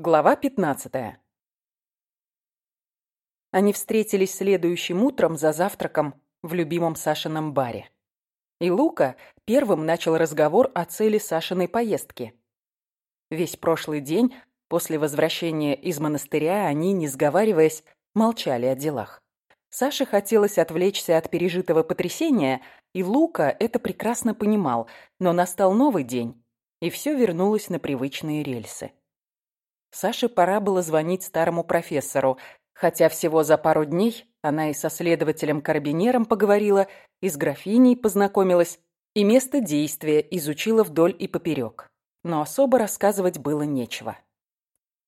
Глава 15. Они встретились следующим утром за завтраком в любимом Сашином баре. И Лука первым начал разговор о цели Сашиной поездки. Весь прошлый день после возвращения из монастыря они, не сговариваясь, молчали о делах. Саше хотелось отвлечься от пережитого потрясения, и Лука это прекрасно понимал, но настал новый день, и все вернулось на привычные рельсы. Саше пора было звонить старому профессору, хотя всего за пару дней она и со следователем-карабинером поговорила, и с графиней познакомилась, и место действия изучила вдоль и поперек. Но особо рассказывать было нечего.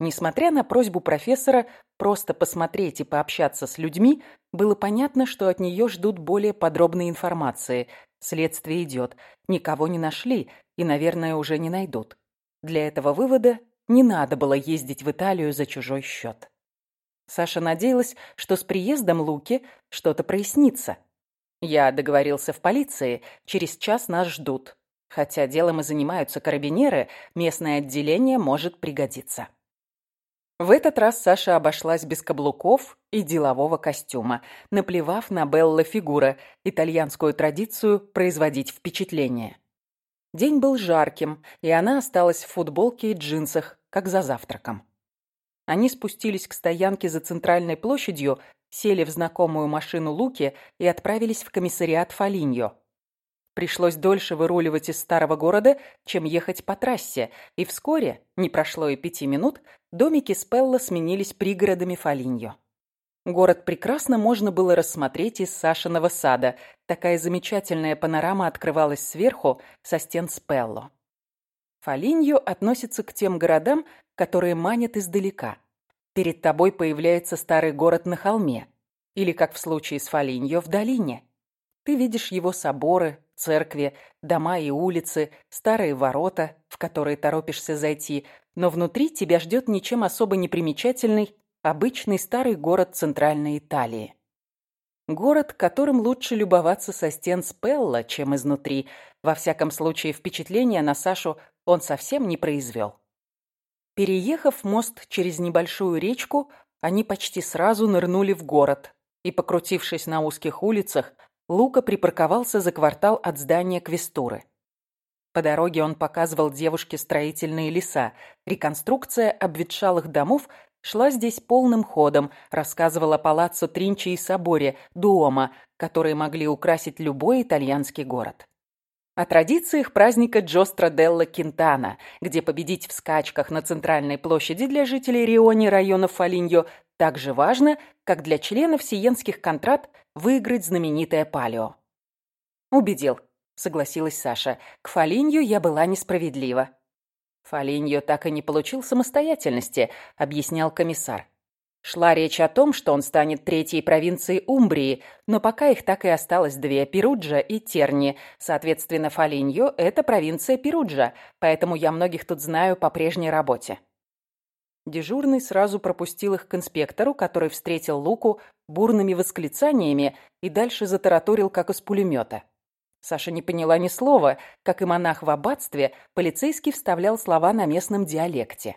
Несмотря на просьбу профессора просто посмотреть и пообщаться с людьми, было понятно, что от нее ждут более подробной информации. Следствие идет. Никого не нашли и, наверное, уже не найдут. Для этого вывода не надо было ездить в Италию за чужой счет. Саша надеялась, что с приездом Луки что-то прояснится. Я договорился в полиции, через час нас ждут. Хотя делом и занимаются карабинеры, местное отделение может пригодиться. В этот раз Саша обошлась без каблуков и делового костюма, наплевав на Белла Фигура, итальянскую традицию производить впечатление. День был жарким, и она осталась в футболке и джинсах, как за завтраком. Они спустились к стоянке за центральной площадью, сели в знакомую машину Луки и отправились в комиссариат Фолиньо. Пришлось дольше выруливать из старого города, чем ехать по трассе, и вскоре, не прошло и пяти минут, домики Спелла сменились пригородами Фолиньо. Город прекрасно можно было рассмотреть из Сашиного сада. Такая замечательная панорама открывалась сверху со стен Спелло. Фолиньо относится к тем городам, которые манят издалека. Перед тобой появляется старый город на холме. Или, как в случае с Фолиньо, в долине. Ты видишь его соборы, церкви, дома и улицы, старые ворота, в которые торопишься зайти, но внутри тебя ждет ничем особо не примечательный, обычный старый город Центральной Италии. Город, которым лучше любоваться со стен Спелла, чем изнутри. Во всяком случае, впечатление на Сашу он совсем не произвел. Переехав мост через небольшую речку, они почти сразу нырнули в город, и, покрутившись на узких улицах, Лука припарковался за квартал от здания Квестуры. По дороге он показывал девушке строительные леса. Реконструкция обветшалых домов шла здесь полным ходом, рассказывала палаццо Тринчи и соборе Дуома, которые могли украсить любой итальянский город. О традициях праздника Джостра Делла Кинтана, где победить в скачках на центральной площади для жителей Риони района Фолиньо так же важно, как для членов сиенских контрат выиграть знаменитое палео. «Убедил», — согласилась Саша. «К Фолинью я была несправедлива». «Фолиньо так и не получил самостоятельности», — объяснял комиссар. Шла речь о том, что он станет третьей провинцией Умбрии, но пока их так и осталось две – Перуджа и Терни. Соответственно, Фолиньо – это провинция Перуджа, поэтому я многих тут знаю по прежней работе. Дежурный сразу пропустил их к инспектору, который встретил Луку бурными восклицаниями и дальше затараторил, как из пулемета. Саша не поняла ни слова. Как и монах в аббатстве, полицейский вставлял слова на местном диалекте.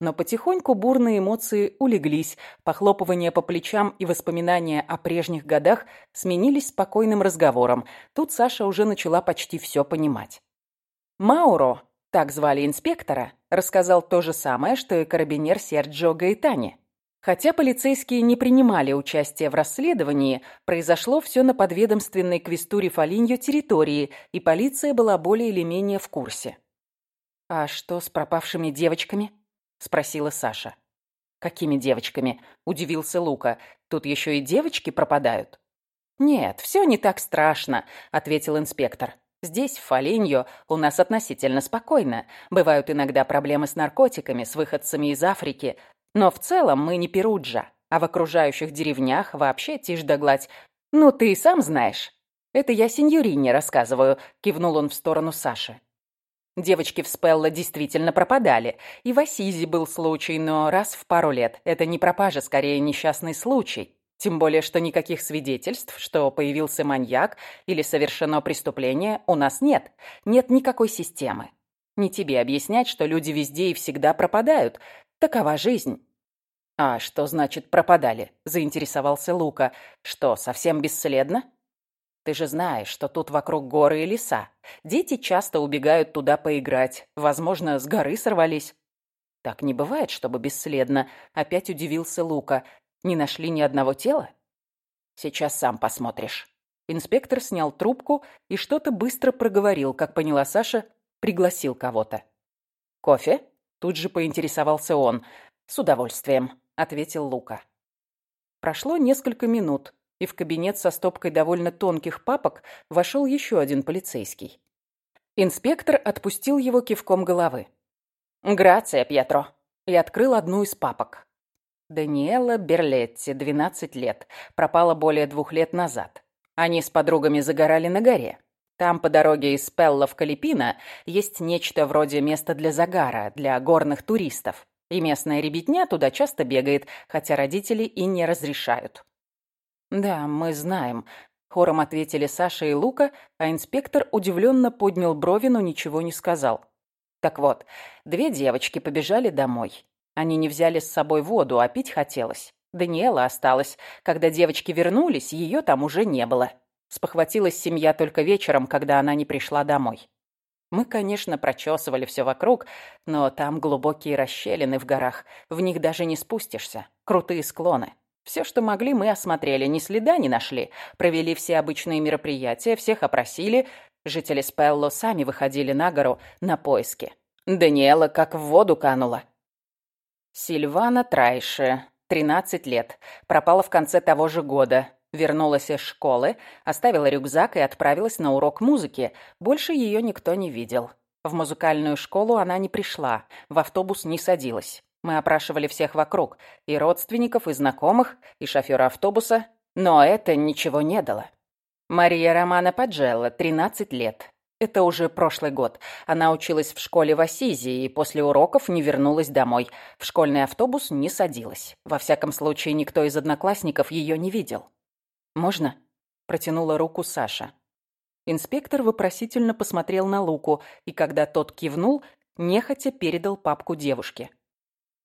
Но потихоньку бурные эмоции улеглись, похлопывания по плечам и воспоминания о прежних годах сменились спокойным разговором. Тут Саша уже начала почти все понимать. Мауро, так звали инспектора, рассказал то же самое, что и карабинер Серджио Гаэтани. Хотя полицейские не принимали участие в расследовании, произошло все на подведомственной квестуре Фолиньо территории, и полиция была более или менее в курсе. «А что с пропавшими девочками?» — спросила Саша. «Какими девочками?» — удивился Лука. «Тут еще и девочки пропадают». «Нет, все не так страшно», — ответил инспектор. «Здесь, в Фоленьо, у нас относительно спокойно. Бывают иногда проблемы с наркотиками, с выходцами из Африки. Но в целом мы не Перуджа, а в окружающих деревнях вообще тишь да гладь. Ну, ты и сам знаешь». «Это я сеньорине рассказываю», — кивнул он в сторону Саши. Девочки в Спелло действительно пропадали. И в Асизе был случай, но раз в пару лет. Это не пропажа, скорее несчастный случай. Тем более, что никаких свидетельств, что появился маньяк или совершено преступление, у нас нет. Нет никакой системы. Не тебе объяснять, что люди везде и всегда пропадают. Такова жизнь. «А что значит пропадали?» – заинтересовался Лука. «Что, совсем бесследно?» «Ты же знаешь, что тут вокруг горы и леса. Дети часто убегают туда поиграть. Возможно, с горы сорвались». «Так не бывает, чтобы бесследно», – опять удивился Лука. «Не нашли ни одного тела?» «Сейчас сам посмотришь». Инспектор снял трубку и что-то быстро проговорил, как поняла Саша, пригласил кого-то. «Кофе?» – тут же поинтересовался он. «С удовольствием», – ответил Лука. Прошло несколько минут, и в кабинет со стопкой довольно тонких папок вошел еще один полицейский. Инспектор отпустил его кивком головы. «Грация, Пьетро», и открыл одну из папок. Даниэла Берлетти, 12 лет, пропала более двух лет назад. Они с подругами загорали на горе. Там по дороге из Пелла в Калипино есть нечто вроде места для загара, для горных туристов. И местная ребятня туда часто бегает, хотя родители и не разрешают. «Да, мы знаем», — хором ответили Саша и Лука, а инспектор удивленно поднял брови, но ничего не сказал. Так вот, две девочки побежали домой. Они не взяли с собой воду, а пить хотелось. Даниэла осталась. Когда девочки вернулись, ее там уже не было. Спохватилась семья только вечером, когда она не пришла домой. Мы, конечно, прочесывали все вокруг, но там глубокие расщелины в горах. В них даже не спустишься. Крутые склоны. Все, что могли, мы осмотрели. Ни следа не нашли. Провели все обычные мероприятия, всех опросили. Жители Спелло сами выходили на гору на поиски. Даниэла как в воду канула. Сильвана Трайше, 13 лет. Пропала в конце того же года. Вернулась из школы, оставила рюкзак и отправилась на урок музыки. Больше ее никто не видел. В музыкальную школу она не пришла, в автобус не садилась. Мы опрашивали всех вокруг, и родственников, и знакомых, и шофера автобуса, но это ничего не дало. Мария Романа Паджелла, 13 лет. Это уже прошлый год. Она училась в школе в Ассизи и после уроков не вернулась домой. В школьный автобус не садилась. Во всяком случае, никто из одноклассников ее не видел. «Можно?» – протянула руку Саша. Инспектор вопросительно посмотрел на Луку, и когда тот кивнул, нехотя передал папку девушке.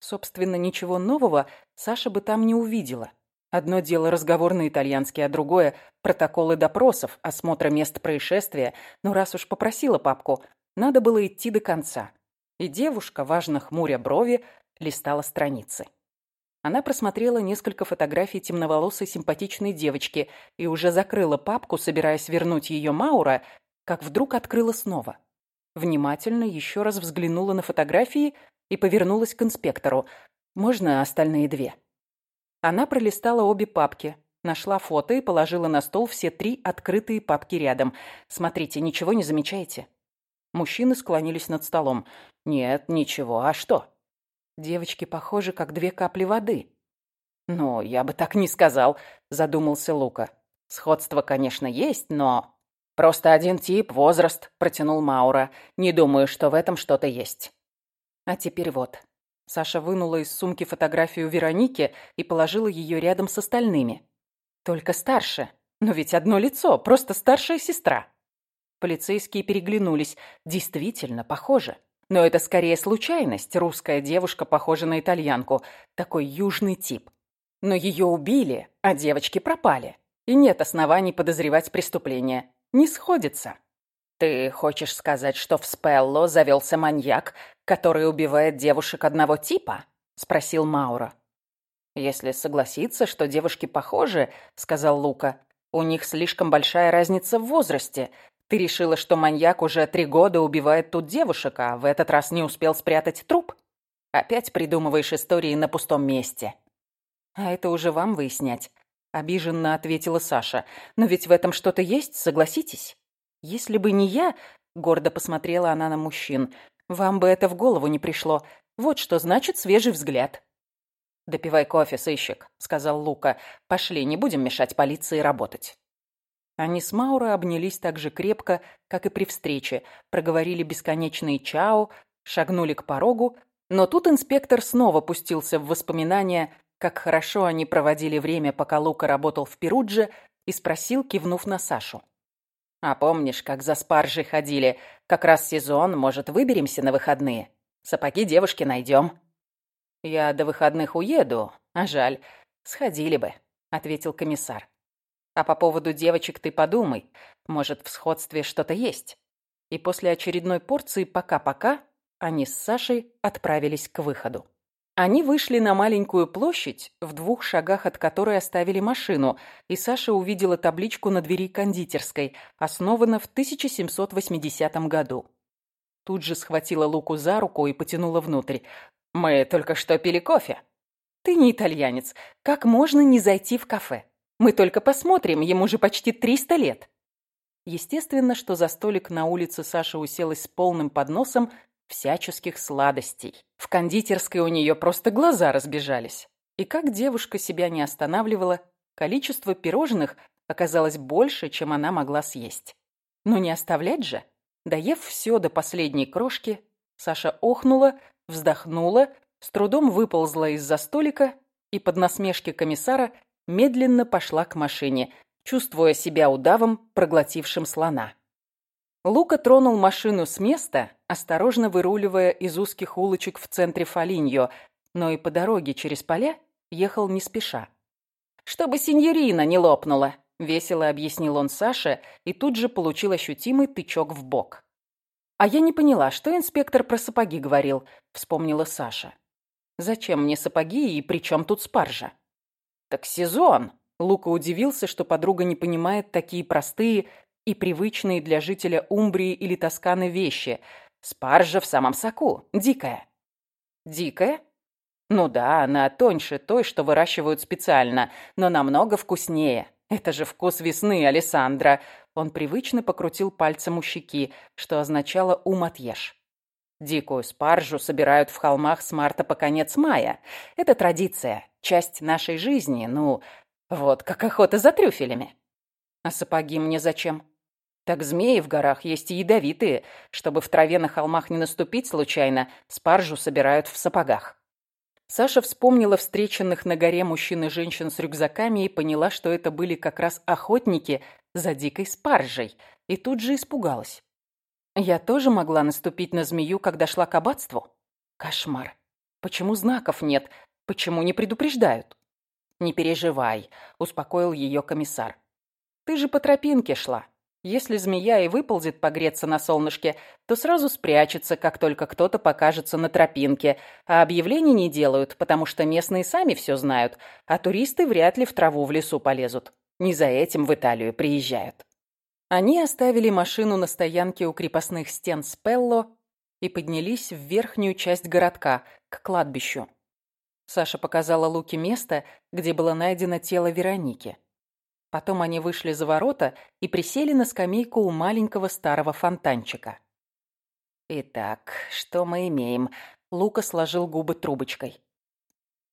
Собственно, ничего нового Саша бы там не увидела. Одно дело разговор на итальянский, а другое – протоколы допросов, осмотра мест происшествия. Но раз уж попросила папку, надо было идти до конца. И девушка, важно хмуря брови, листала страницы. Она просмотрела несколько фотографий темноволосой симпатичной девочки и уже закрыла папку, собираясь вернуть ее Маура, как вдруг открыла снова. Внимательно еще раз взглянула на фотографии и повернулась к инспектору. «Можно остальные две?» Она пролистала обе папки, нашла фото и положила на стол все три открытые папки рядом. «Смотрите, ничего не замечаете?» Мужчины склонились над столом. «Нет, ничего. А что?» «Девочки похожи, как две капли воды». «Ну, я бы так не сказал», — задумался Лука. «Сходство, конечно, есть, но...» «Просто один тип, возраст», — протянул Маура. «Не думаю, что в этом что-то есть». «А теперь вот. Саша вынула из сумки фотографию Вероники и положила ее рядом с остальными. Только старше. Но ведь одно лицо, просто старшая сестра. Полицейские переглянулись. Действительно, похоже. Но это скорее случайность. Русская девушка похожа на итальянку. Такой южный тип. Но ее убили, а девочки пропали. И нет оснований подозревать преступление. Не сходится. «Ты хочешь сказать, что в Спелло завелся маньяк, который убивает девушек одного типа?» — спросил Маура. «Если согласиться, что девушки похожи», — сказал Лука, — «у них слишком большая разница в возрасте. Ты решила, что маньяк уже три года убивает тут девушек, а в этот раз не успел спрятать труп? Опять придумываешь истории на пустом месте». «А это уже вам выяснять», — обиженно ответила Саша. «Но ведь в этом что-то есть, согласитесь?» «Если бы не я...» — гордо посмотрела она на мужчин. «Вам бы это в голову не пришло. Вот что значит свежий взгляд». «Допивай кофе, сыщик», — сказал Лука. «Пошли, не будем мешать полиции работать». Они с Мауро обнялись так же крепко, как и при встрече, проговорили бесконечные «чао», шагнули к порогу, но тут инспектор снова пустился в воспоминания, как хорошо они проводили время, пока Лука работал в Перудже, и спросил, кивнув на Сашу. А помнишь, как за спаржей ходили? Как раз сезон, может, выберемся на выходные? Сапоги девушки найдем. «Я до выходных уеду, а жаль, сходили бы», — ответил комиссар. «А по поводу девочек ты подумай, может, в сходстве что-то есть». И после очередной порции «пока-пока» они с Сашей отправились к выходу. Они вышли на маленькую площадь, в двух шагах от которой оставили машину, и Саша увидела табличку на двери кондитерской, основана в 1780 году. Тут же схватила Луку за руку и потянула внутрь. «Мы только что пили кофе». «Ты не итальянец. Как можно не зайти в кафе? Мы только посмотрим, ему же почти 300 лет». Естественно, что за столик на улице Саша уселась с полным подносом всяческих сладостей. В кондитерской у нее просто глаза разбежались. И как девушка себя не останавливала, количество пирожных оказалось больше, чем она могла съесть. Но не оставлять же. Доев все до последней крошки, Саша охнула, вздохнула, с трудом выползла из-за столика и под насмешки комиссара медленно пошла к машине, чувствуя себя удавом, проглотившим слона. Лука тронул машину с места, осторожно выруливая из узких улочек в центре Фолиньо, но и по дороге через поля ехал не спеша. «Чтобы синьорина не лопнула», — весело объяснил он Саше и тут же получил ощутимый тычок в бок. «А я не поняла, что инспектор про сапоги говорил», — вспомнила Саша. «Зачем мне сапоги и при чем тут спаржа?» «Так сезон!» Лука удивился, что подруга не понимает такие простые и привычные для жителя Умбрии или Тосканы вещи. Спаржа в самом соку, дикая. Дикая? Ну да, она тоньше той, что выращивают специально, но намного вкуснее. Это же вкус весны, Александра. Он привычно покрутил пальцем у щеки, что означало «ум отъешь». Дикую спаржу собирают в холмах с марта по конец мая. Это традиция, часть нашей жизни, ну, вот как охота за трюфелями. А сапоги мне зачем? Так змеи в горах есть и ядовитые. Чтобы в траве на холмах не наступить случайно, спаржу собирают в сапогах. Саша вспомнила встреченных на горе мужчин и женщин с рюкзаками и поняла, что это были как раз охотники за дикой спаржей, и тут же испугалась. Я тоже могла наступить на змею, когда шла к аббатству? Кошмар. Почему знаков нет? Почему не предупреждают? «Не переживай», — успокоил ее комиссар. «Ты же по тропинке шла. Если змея и выползет погреться на солнышке, то сразу спрячется, как только кто-то покажется на тропинке, а объявлений не делают, потому что местные сами все знают, а туристы вряд ли в траву в лесу полезут. Не за этим в Италию приезжают. Они оставили машину на стоянке у крепостных стен Спелло и поднялись в верхнюю часть городка, к кладбищу. Саша показала Луке место, где было найдено тело Вероники. Потом они вышли за ворота и присели на скамейку у маленького старого фонтанчика. «Итак, что мы имеем?» Лука сложил губы трубочкой.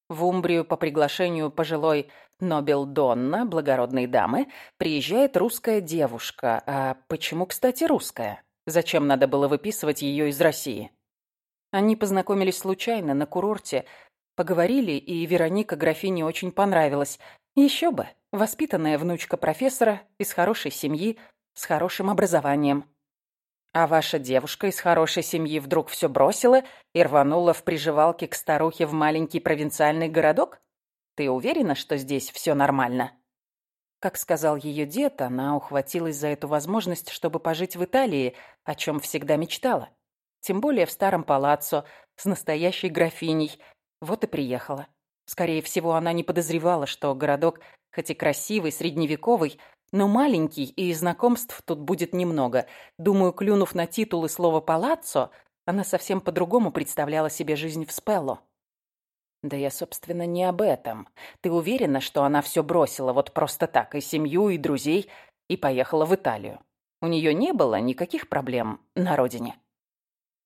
В Умбрию по приглашению пожилой Нобел Донна, благородной дамы, приезжает русская девушка. А почему, кстати, русская? Зачем надо было выписывать ее из России? Они познакомились случайно на курорте, поговорили, и Вероника графине очень понравилась. Еще бы, воспитанная внучка профессора, из хорошей семьи, с хорошим образованием. А ваша девушка из хорошей семьи вдруг все бросила и рванула в приживалке к старухе в маленький провинциальный городок? Ты уверена, что здесь все нормально? Как сказал ее дед, она ухватилась за эту возможность, чтобы пожить в Италии, о чем всегда мечтала. Тем более в старом палаццо, с настоящей графиней. Вот и приехала. Скорее всего, она не подозревала, что городок, хоть и красивый, средневековый, но маленький, и знакомств тут будет немного. Думаю, клюнув на титул и слово «палаццо», она совсем по-другому представляла себе жизнь в Спелло. Да я, собственно, не об этом. Ты уверена, что она все бросила вот просто так, и семью, и друзей, и поехала в Италию? У нее не было никаких проблем на родине.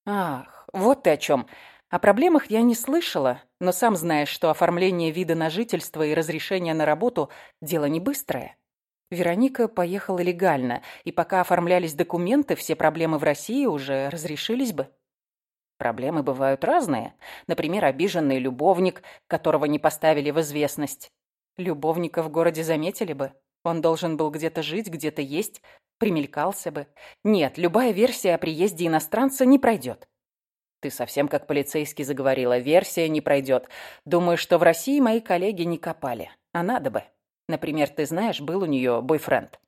Ах, вот ты о чем. О проблемах я не слышала, но сам знаешь, что оформление вида на жительство и разрешение на работу – дело не быстрое. Вероника поехала легально, и пока оформлялись документы, все проблемы в России уже разрешились бы. Проблемы бывают разные. Например, обиженный любовник, которого не поставили в известность. Любовника в городе заметили бы. Он должен был где-то жить, где-то есть, примелькался бы. Нет, любая версия о приезде иностранца не пройдет. Ты совсем как полицейский заговорила. Версия не пройдет. Думаю, что в России мои коллеги не копали. А надо бы. Например, ты знаешь, был у нее бойфренд?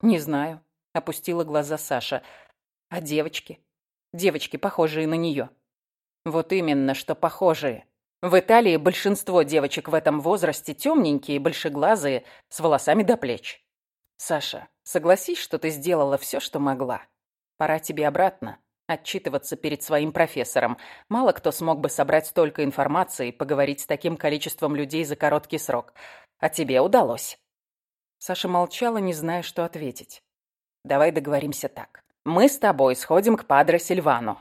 Не знаю. Опустила глаза Саша. А девочки? Девочки, похожие на нее. Вот именно, что похожие. В Италии большинство девочек в этом возрасте темненькие, большеглазые, с волосами до плеч. Саша, согласись, что ты сделала все, что могла. Пора тебе обратно. Отчитываться перед своим профессором. Мало кто смог бы собрать столько информации и поговорить с таким количеством людей за короткий срок. А тебе удалось. Саша молчала, не зная, что ответить. Давай договоримся так. Мы с тобой сходим к Падре Сильвану.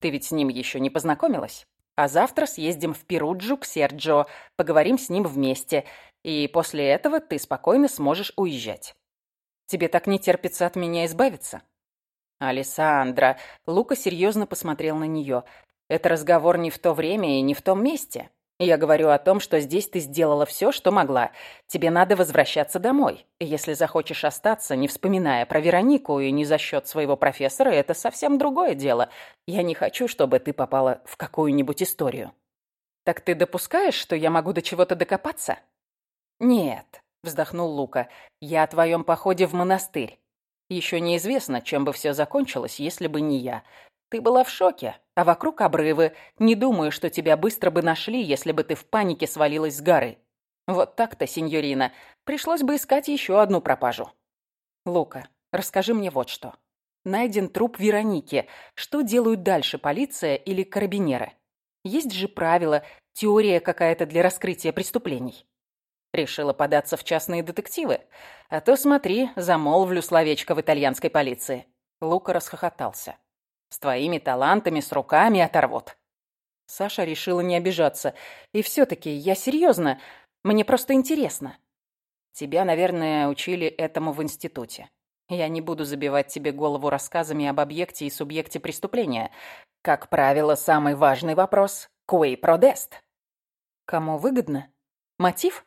Ты ведь с ним еще не познакомилась? А завтра съездим в Перуджу к Серджио, поговорим с ним вместе, и после этого ты спокойно сможешь уезжать. Тебе так не терпится от меня избавиться? «Алессандра!» Лука серьезно посмотрел на нее. «Это разговор не в то время и не в том месте. Я говорю о том, что здесь ты сделала все, что могла. Тебе надо возвращаться домой. Если захочешь остаться, не вспоминая про Веронику и не за счет своего профессора, это совсем другое дело. Я не хочу, чтобы ты попала в какую-нибудь историю». «Так ты допускаешь, что я могу до чего-то докопаться?» «Нет», — вздохнул Лука, — «я о твоем походе в монастырь. Еще неизвестно, чем бы все закончилось, если бы не я. Ты была в шоке, а вокруг обрывы. Не думаю, что тебя быстро бы нашли, если бы ты в панике свалилась с горы. Вот так-то, сеньорина. Пришлось бы искать еще одну пропажу. Лука, расскажи мне вот что. Найден труп Вероники. Что делают дальше полиция или карабинеры? Есть же правила, теория какая-то для раскрытия преступлений. Решила податься в частные детективы? А то, смотри, замолвлю словечко в итальянской полиции. Лука расхохотался. С твоими талантами, с руками оторвут. Саша решила не обижаться. И все-таки, я серьезно, мне просто интересно. Тебя, наверное, учили этому в институте. Я не буду забивать тебе голову рассказами об объекте и субъекте преступления. Как правило, самый важный вопрос – «Куэй продест?» Кому выгодно? Мотив?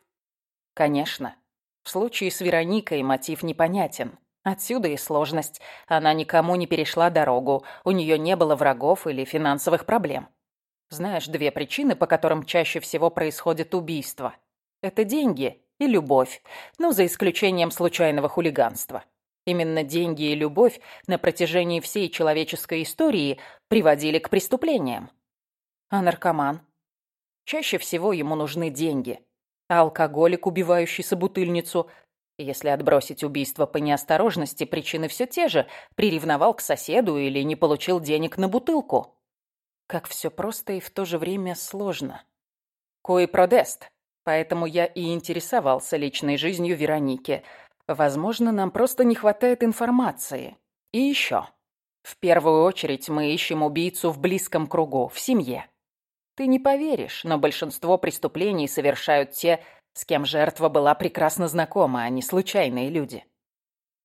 Конечно. В случае с Вероникой мотив непонятен. Отсюда и сложность. Она никому не перешла дорогу, у нее не было врагов или финансовых проблем. Знаешь, две причины, по которым чаще всего происходит убийство. Это деньги и любовь, ну, за исключением случайного хулиганства. Именно деньги и любовь на протяжении всей человеческой истории приводили к преступлениям. А наркоман? Чаще всего ему нужны деньги – а алкоголик, убивающий собутыльницу. Если отбросить убийство по неосторожности, причины все те же. Приревновал к соседу или не получил денег на бутылку. Как все просто и в то же время сложно. Кой продест. Поэтому я и интересовался личной жизнью Вероники. Возможно, нам просто не хватает информации. И еще. В первую очередь мы ищем убийцу в близком кругу, в семье. Ты не поверишь, но большинство преступлений совершают те, с кем жертва была прекрасно знакома, а не случайные люди.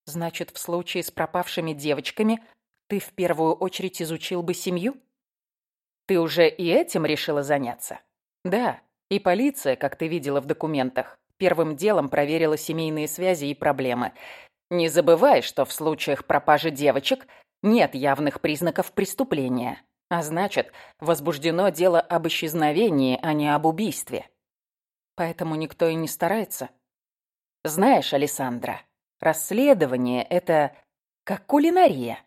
Значит, в случае с пропавшими девочками ты в первую очередь изучил бы семью? Ты уже и этим решила заняться? Да, и полиция, как ты видела в документах, первым делом проверила семейные связи и проблемы. Не забывай, что в случаях пропажи девочек нет явных признаков преступления. А значит, возбуждено дело об исчезновении, а не об убийстве. Поэтому никто и не старается. Знаешь, Александра, расследование — это как кулинария.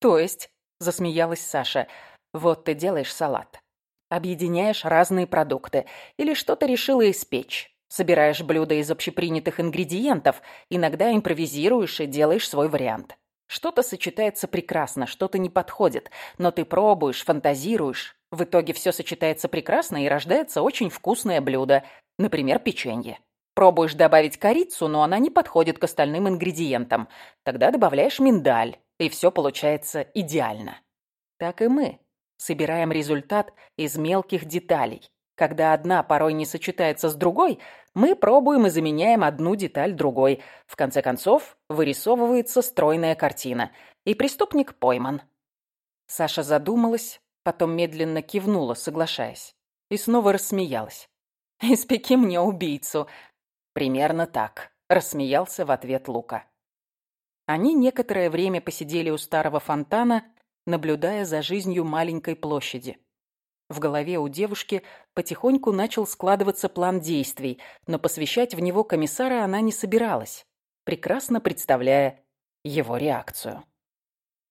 То есть, засмеялась Саша, вот ты делаешь салат. Объединяешь разные продукты или что-то решила испечь. Собираешь блюда из общепринятых ингредиентов, иногда импровизируешь и делаешь свой вариант. Что-то сочетается прекрасно, что-то не подходит, но ты пробуешь, фантазируешь. В итоге все сочетается прекрасно и рождается очень вкусное блюдо, например, печенье. Пробуешь добавить корицу, но она не подходит к остальным ингредиентам. Тогда добавляешь миндаль, и все получается идеально. Так и мы. Собираем результат из мелких деталей. Когда одна порой не сочетается с другой, мы пробуем и заменяем одну деталь другой. В конце концов, вырисовывается стройная картина. И преступник пойман. Саша задумалась, потом медленно кивнула, соглашаясь. И снова рассмеялась. «Испеки мне убийцу». «Примерно так», — рассмеялся в ответ Лука. Они некоторое время посидели у старого фонтана, наблюдая за жизнью маленькой площади. В голове у девушки потихоньку начал складываться план действий, но посвящать в него комиссара она не собиралась, прекрасно представляя его реакцию.